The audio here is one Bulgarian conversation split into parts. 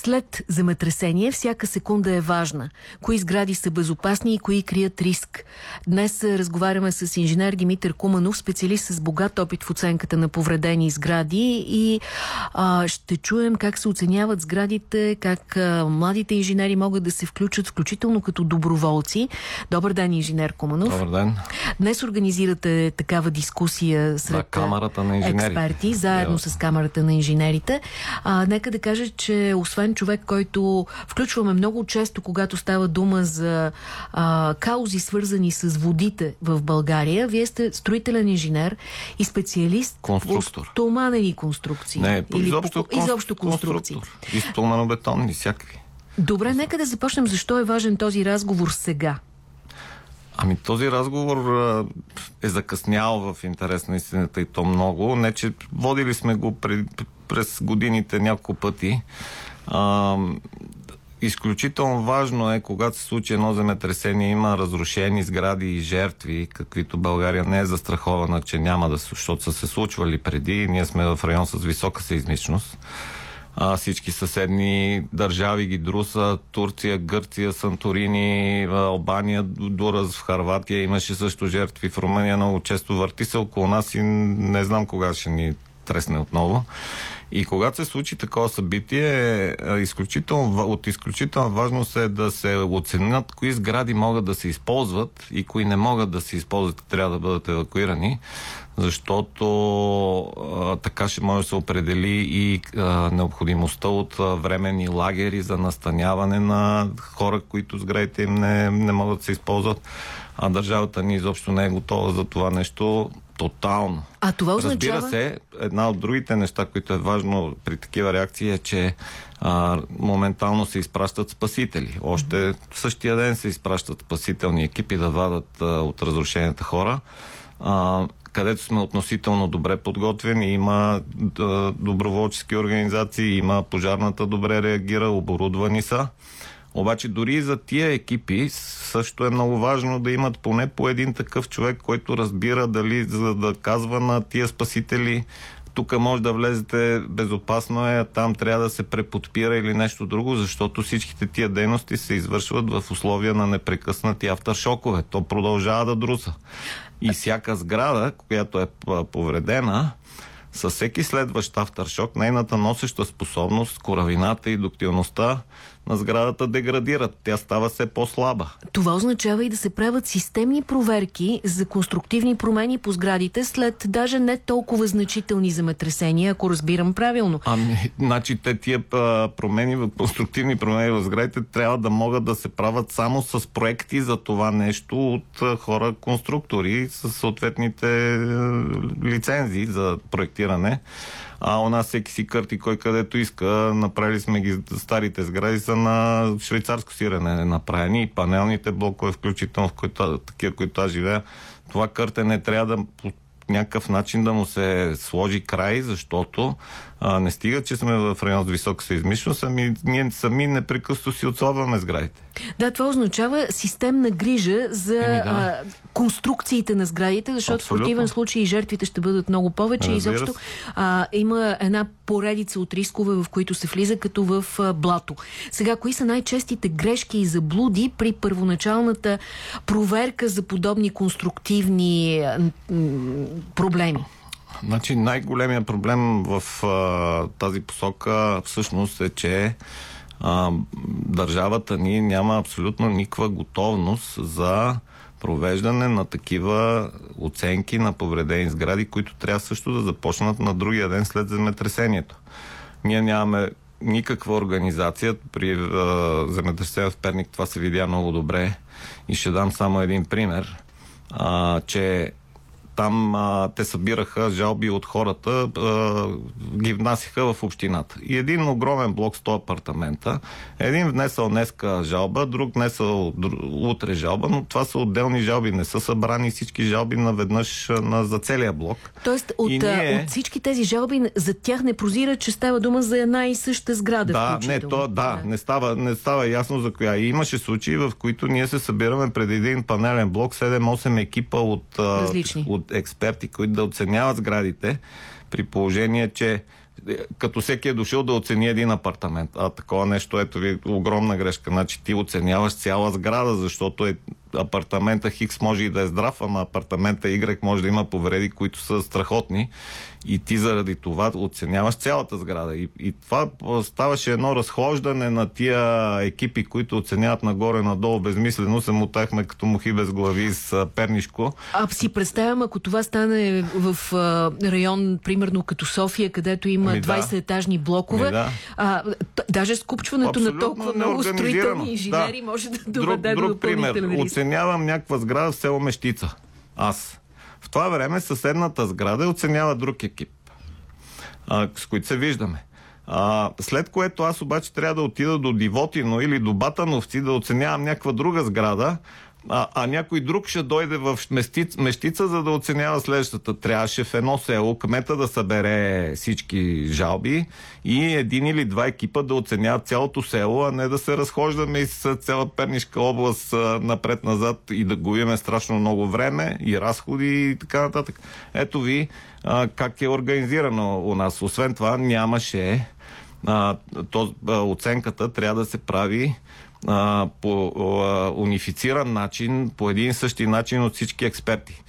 след земетресение всяка секунда е важна. Кои сгради са безопасни и кои крият риск. Днес разговаряме с инженер Димитър Куманов, специалист с богат опит в оценката на повредени сгради и а, ще чуем как се оценяват сградите, как а, младите инженери могат да се включат, включително като доброволци. Добър ден, инженер Куманов. Добър ден. Днес организирате такава дискусия сред да, камерата на експерти, заедно yeah. с Камерата на инженерите. А, нека да кажа, че освен човек, който включваме много често, когато става дума за а, каузи, свързани с водите в България, вие сте строителен инженер и специалист Конструктор. в стоманени конструкции. Не, Или изобщо, по, изобщо конструкции. И стоманобетонни, всякакви. Добре, нека да започнем. Защо е важен този разговор сега? Ами този разговор е закъснял в интерес на истината и то много. Не, че водили сме го пред, през годините няколко пъти. А, изключително важно е, когато се случи едно земетресение, има разрушени сгради и жертви, каквито България не е застрахована, че няма да, защото са се случвали преди. Ние сме в район с висока сейзмичност а, всички съседни държави ги друса, Турция, Гърция, Санторини, Албания, Дураз в Харватия, имаше също жертви в Румъния, много често върти се около нас и не знам кога ще ни тресне отново. И когато се случи такова събитие, изключително, от изключителна важност е да се оценят кои сгради могат да се използват и кои не могат да се използват и трябва да бъдат евакуирани, защото а, така ще може да се определи и а, необходимостта от а, временни лагери за настаняване на хора, които сградите им не, не могат да се използват, а държавата ни изобщо не е готова за това нещо тотално. А това означава... Разбира се, една от другите неща, които е важно при такива реакции е, че а, моментално се изпращат спасители. Още mm-hmm. в същия ден се изпращат спасителни екипи да вадат а, от разрушените хора. А, където сме относително добре подготвени, има доброволчески организации, има пожарната добре реагира, оборудвани са. Обаче дори за тия екипи също е много важно да имат поне по един такъв човек, който разбира дали за да казва на тия спасители тук може да влезете безопасно е, там трябва да се преподпира или нещо друго, защото всичките тия дейности се извършват в условия на непрекъснати авторшокове. То продължава да друса. И всяка сграда, която е повредена, със всеки следващ авторшок, нейната носеща способност, коравината и доктилността на сградата деградират. Тя става все по-слаба. Това означава и да се правят системни проверки за конструктивни промени по сградите след даже не толкова значителни земетресения, ако разбирам правилно. Ами, значи те тия промени, конструктивни промени в сградите трябва да могат да се правят само с проекти за това нещо от хора конструктори с съответните лицензии за проектиране а у нас всеки си кърти кой където иска. Направили сме ги, старите сгради са на швейцарско сирене направени и панелните блокове, включително в които, такива, които аз живея. Това къртене трябва да някакъв начин да му се сложи край, защото а, не стига, че сме в район с висока seизмичност, ами ние сами непрекъснато си отслабваме сградите. Да, това означава системна грижа за Еми, да. а, конструкциите на сградите, защото Абсолютно. в противен случай жертвите ще бъдат много повече. Разбира Изобщо а, има една поредица от рискове, в които се влиза като в а, блато. Сега, кои са най-честите грешки и заблуди при първоначалната проверка за подобни конструктивни проблеми? Значи най-големия проблем в а, тази посока всъщност е, че а, държавата ни няма абсолютно никаква готовност за провеждане на такива оценки на повредени сгради, които трябва също да започнат на другия ден след земетресението. Ние нямаме никаква организация. При земетресението в Перник това се видя много добре. И ще дам само един пример, а, че там а, те събираха жалби от хората, а, ги внасяха в общината. И един огромен блок 100 апартамента, един внесъл днеска жалба, друг внесъл утре жалба, но това са отделни жалби, не са събрани всички жалби наведнъж на, за целия блок. Тоест от, ние... от всички тези жалби за тях не прозира, че става дума за една и съща сграда. Да, не, то, да, да. Не, става, не става ясно за коя. И имаше случаи, в които ние се събираме пред един панелен блок, 7-8 екипа от, Различни. от експерти, които да оценяват сградите, при положение, че като всеки е дошъл да оцени един апартамент. А такова нещо, ето ви, огромна грешка. Значи ти оценяваш цяла сграда, защото е апартамента Хикс може и да е здрав, ама апартамента Y може да има повреди, които са страхотни. И ти заради това оценяваш цялата сграда. И, и това ставаше едно разхождане на тия екипи, които оценяват нагоре-надолу безмислено. Се мутахме като мухи без глави с Пернишко. А си представям, ако това стане в а, район, примерно като София, където има ами 20-етажни блокове, ами да. а, даже скупчването Абсолютно на толкова много строителни инженери да. може да доведе друг, до допълнителен риск. Оценявам някаква сграда в село Мещица. Аз. В това време съседната сграда оценява друг екип, а, с които се виждаме. А, след което аз обаче трябва да отида до Дивотино или до Батановци да оценявам някаква друга сграда, а, а някой друг ще дойде в мещица, мещица, за да оценява следващата. Трябваше в едно село кмета да събере всички жалби и един или два екипа да оценяват цялото село, а не да се разхождаме из цяла Пернишка област напред-назад и да губиме страшно много време и разходи и така нататък. Ето ви а, как е организирано у нас. Освен това нямаше а, то, а, оценката трябва да се прави а, по а, унифициран начин, по един и същи начин от всички експерти.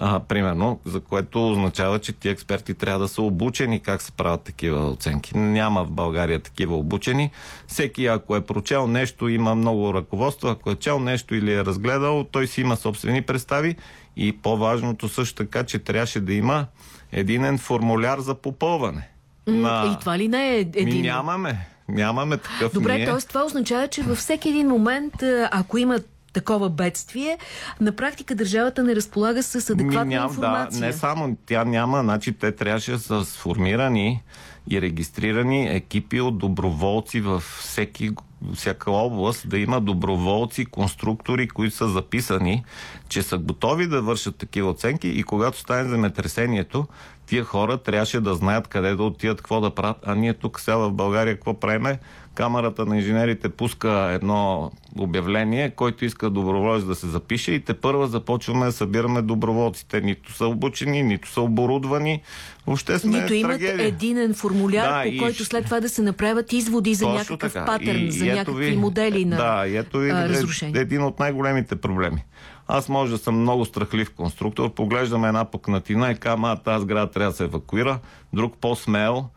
А, примерно, за което означава, че ти експерти трябва да са обучени как се правят такива оценки. Няма в България такива обучени. Всеки, ако е прочел нещо, има много ръководство. Ако е чел нещо или е разгледал, той си има собствени представи. И по-важното също така, че трябваше да има единен формуляр за попълване. На... И това ли не е един? Ми нямаме. Нямаме такъв Добре, ние. т.е. това означава, че във всеки един момент, ако има такова бедствие, на практика държавата не разполага с адекватна ням, информация. Да, не само тя няма, значи те трябваше да са сформирани и регистрирани екипи от доброволци във всеки, всяка област, да има доброволци, конструктори, които са записани, че са готови да вършат такива оценки и когато стане земетресението, тия хора трябваше да знаят къде да отидат, какво да правят. А ние тук сега в България какво правиме? Камерата на инженерите пуска едно обявление, който иска доброволец да се запише и те първа започваме да събираме доброволците. Нито са обучени, нито са оборудвани. Въобще сме Нито имат трагедия. единен формуляр, да, по който след това да се направят изводи за някакъв така. патърн, и, за и някакви ви, модели на Да, и ето ви а, е, един от най-големите проблеми. Аз може да съм много страхлив конструктор, поглеждам една пукнатина и казвам, а тази града трябва да се евакуира. Друг по-смел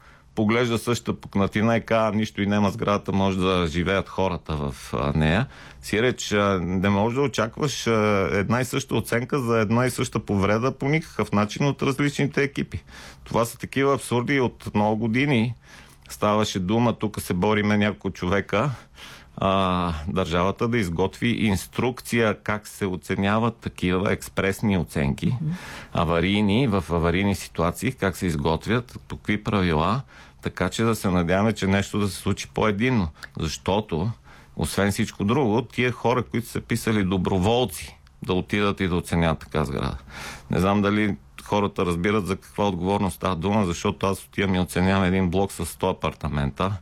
поглежда същата пукнатина и казва, нищо и няма сградата, може да живеят хората в нея. Си реч, не може да очакваш една и съща оценка за една и съща повреда по никакъв начин от различните екипи. Това са такива абсурди от много години. Ставаше дума, тук се бориме няколко човека, а, държавата да изготви инструкция как се оценяват такива експресни оценки, аварийни, в аварийни ситуации, как се изготвят, какви правила, така че да се надяваме, че нещо да се случи по-единно. Защото, освен всичко друго, тия хора, които са писали доброволци да отидат и да оценят така сграда. Не знам дали хората разбират за каква отговорност става дума, защото аз отивам и оценявам един блок с 100 апартамента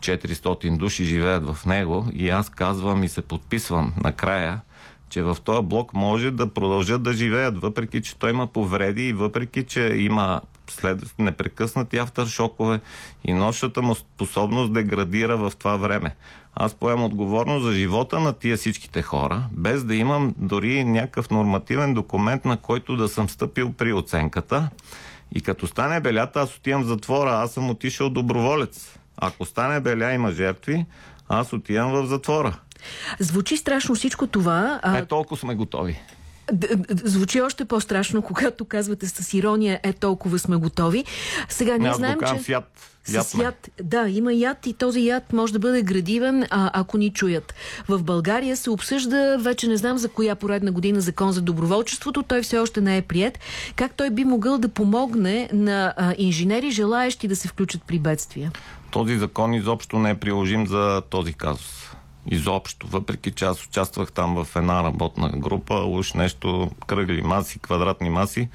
400 души живеят в него и аз казвам и се подписвам накрая, че в този блок може да продължат да живеят, въпреки че той има повреди и въпреки че има след непрекъснати авторшокове и нощата му способност деградира в това време. Аз поемам отговорност за живота на тия всичките хора, без да имам дори някакъв нормативен документ, на който да съм стъпил при оценката. И като стане белята, аз отивам в затвора, аз съм отишъл доброволец. Ако стане беля, има жертви, аз отивам в затвора. Звучи страшно всичко това. А... Е, толкова сме готови. Звучи още по-страшно, когато казвате с ирония, е толкова сме готови. Сега ние знаем, че... Яд. С яд, да, има яд и този яд може да бъде градивен, а, ако ни чуят. В България се обсъжда, вече не знам за коя поредна година закон за доброволчеството, той все още не е прият. Как той би могъл да помогне на а, инженери, желаещи да се включат при бедствия? Този закон изобщо не е приложим за този казус изобщо. Въпреки че аз участвах там в една работна група, уж нещо кръгли маси, квадратни маси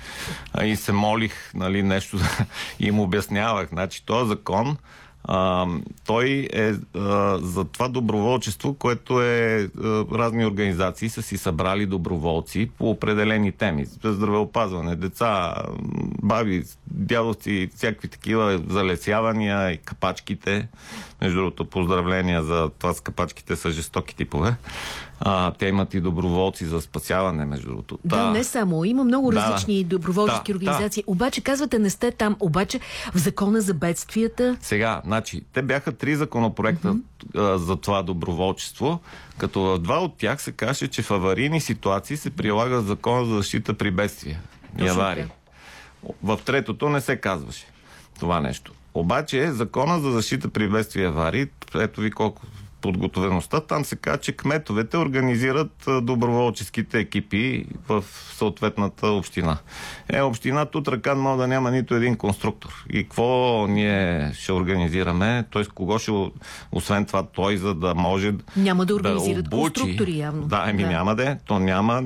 и се молих нали, нещо да им обяснявах. Значи този закон а, той е а, за това доброволчество, което е а, разни организации са си събрали доброволци по определени теми. Здравеопазване, деца, баби, дядовци, всякакви такива залесявания и капачките. Между другото, поздравления за това с капачките са жестоки типове. А, те имат и доброволци за спасяване, между другото. Да, да, не само. Има много да, различни доброволчески да, организации. Да. Обаче, казвате, не сте там. Обаче, в закона за бедствията... Сега, значи, те бяха три законопроекта mm -hmm. а, за това доброволчество, като в два от тях се каже, че в аварийни ситуации се прилага закона за защита при бедствия и аварии. В третото не се казваше това нещо. Обаче закона за защита при бедствия и аварии, ето ви колко подготовеността, там се казва, че кметовете организират доброволческите екипи в съответната община. Е, община Тутракан може да няма нито един конструктор. И какво ние ще организираме? Т.е. кого ще, освен това той, за да може Няма да организират да обучи. конструктори явно. Да, еми да. няма да То няма.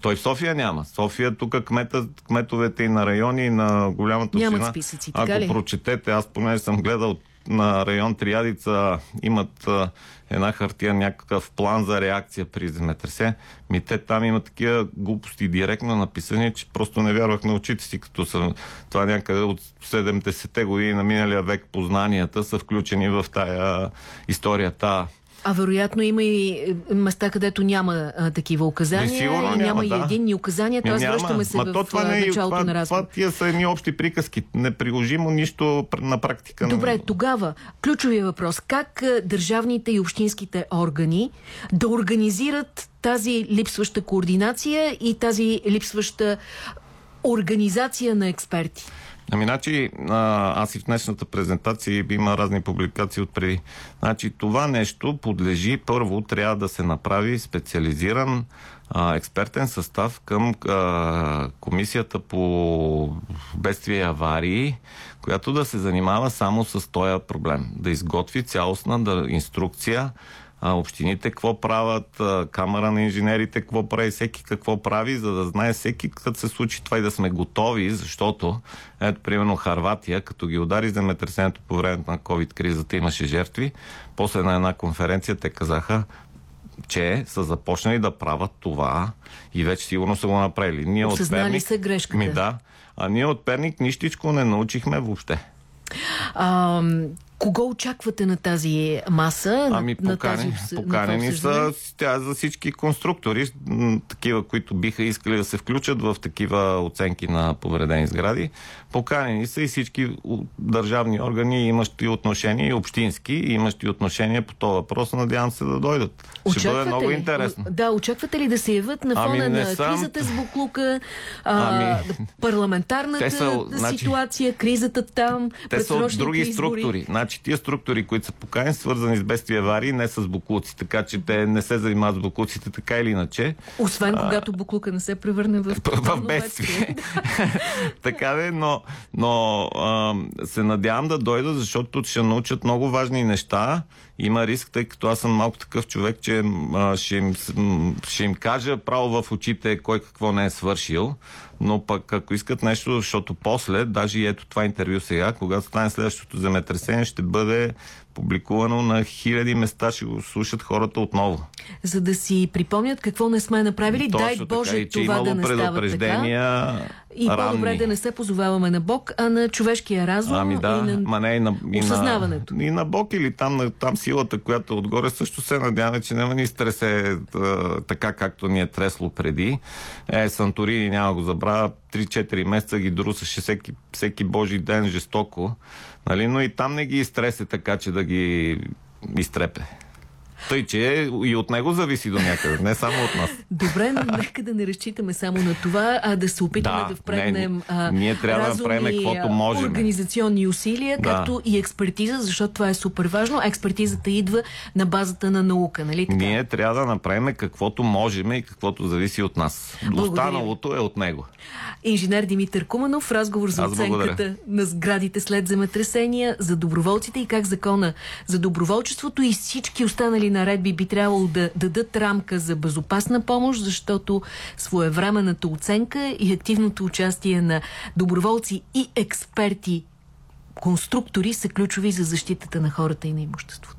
Той в София няма. София тук кмета, кметовете и на райони, и на голямата Нямат община. списъци, така Ако ли? прочетете, аз поне съм гледал на район Триадица имат една хартия, някакъв план за реакция при земетресе. Ми те там имат такива глупости директно написани, че просто не вярвах на очите си, като са това някъде от 70-те години на миналия век познанията са включени в тая историята. А вероятно има и е, места, където няма а, такива указания. Не, сигурно няма, няма да. и единни указания, т.е. връщаме се Ма в то, това не е, началото това, на разговор. Това тия са едни общи приказки. Неприложимо нищо на практика. Добре, тогава ключовия въпрос. Как държавните и общинските органи да организират тази липсваща координация и тази липсваща организация на експерти? Ами, значи, аз и в днешната презентация има разни публикации от преди. Значи, това нещо подлежи, първо трябва да се направи специализиран а, експертен състав към а, комисията по бедствия и аварии, която да се занимава само с този проблем. Да изготви цялостна да, инструкция а, общините какво правят, а, камера на инженерите какво прави, всеки какво прави, за да знае всеки като се случи това и да сме готови, защото ето, примерно Харватия, като ги удари земетресението по времето на COVID-кризата, имаше жертви. После на една конференция те казаха, че са започнали да правят това и вече сигурно са го направили. Ние от Перник, са грешката. Ми да, а ние от Перник нищичко не научихме въобще. А, Кого очаквате на тази маса? Ами на, покани, на тази, поканени са тя за всички конструктори, такива, които биха искали да се включат в такива оценки на повредени сгради. Поканени са и всички държавни органи, имащи отношения, и общински, имащи отношения по този въпрос. Надявам се да дойдат. Очаквате Ще бъде много интересно. Да, очаквате ли да се явят на фона ами на съм... кризата с буклука, а, ами... парламентарната са, значи... ситуация, кризата там, Те са от други избори. структури. Значи тия структури, които са покани, свързани с бедствия аварии, не с буклуци, така че те не се занимават с буклуците така или иначе. Освен а... когато буклука не се превърне в, в бедствие. така де, но, но а, се надявам да дойда, защото ще научат много важни неща. Има риск, тъй като аз съм малко такъв човек, че а, ще, им, ще им кажа право в очите кой какво не е свършил но пък ако искат нещо, защото после, даже и ето това интервю сега, когато стане следващото земетресение, ще бъде публикувано на хиляди места, ще го слушат хората отново. За да си припомнят какво не сме направили, Точно дай Боже така, и, това да не става така. И по-добре да не се позоваваме на Бог, а на човешкия разум ами да, и на, ма не, и на и осъзнаването. На, и на Бог или там, на, там силата, която е отгоре също се надяваме, че няма ни стресе а, така, както ни е тресло преди. Е, Санторини няма го забравя, 3-4 месеца ги друсаше всеки, всеки божи ден жестоко. Нали? Но и там не ги изтресе така, че да ги изтрепе. Тъй, че и от него зависи до някъде, не само от нас. Добре, но нека да не разчитаме само на това, а да се опитаме да, да впрегнем не, ние трябва да правим каквото можем. организационни усилия, да. както и експертиза, защото това е супер важно. Експертизата идва на базата на наука, нали така? Ние трябва да направим каквото можем и каквото зависи от нас. Благодаря. Останалото е от него. Инженер Димитър Куманов разговор за оценката на сградите след земетресения, за доброволците и как закона за доброволчеството и всички останали наредби би трябвало да дадат рамка за безопасна помощ, защото своевременната оценка и активното участие на доброволци и експерти конструктори са ключови за защитата на хората и на имуществото.